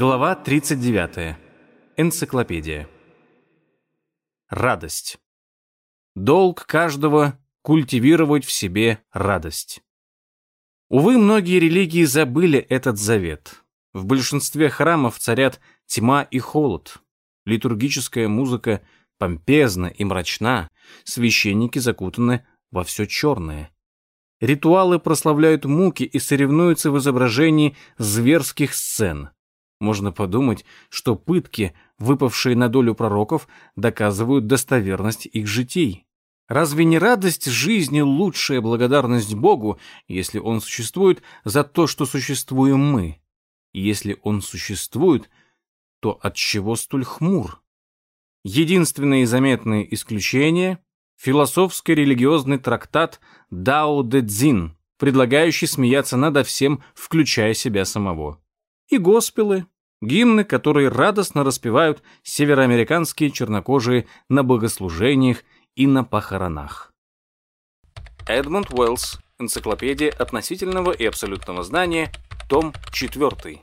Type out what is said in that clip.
Глава 39. Энциклопедия. Радость. Долг каждого — культивировать в себе радость. Увы, многие религии забыли этот завет. В большинстве храмов царят тьма и холод. Литургическая музыка помпезна и мрачна, священники закутаны во все черное. Ритуалы прославляют муки и соревнуются в изображении зверских сцен. Можно подумать, что пытки, выпавшие на долю пророков, доказывают достоверность их житий. Разве не радость жизни лучшая благодарность Богу, если Он существует, за то, что существуем мы? Если Он существует, то от чего столь хмур? Единственное и заметное исключение – философско-религиозный трактат Дао Дэ Цзин, предлагающий смеяться надо всем, включая себя самого и госпелы, гимны, которые радостно распевают североамериканские чернокожие на богослужениях и на похоронах. Эдмунд Уэллс. Энциклопедия относительного и абсолютного знания. Том 4.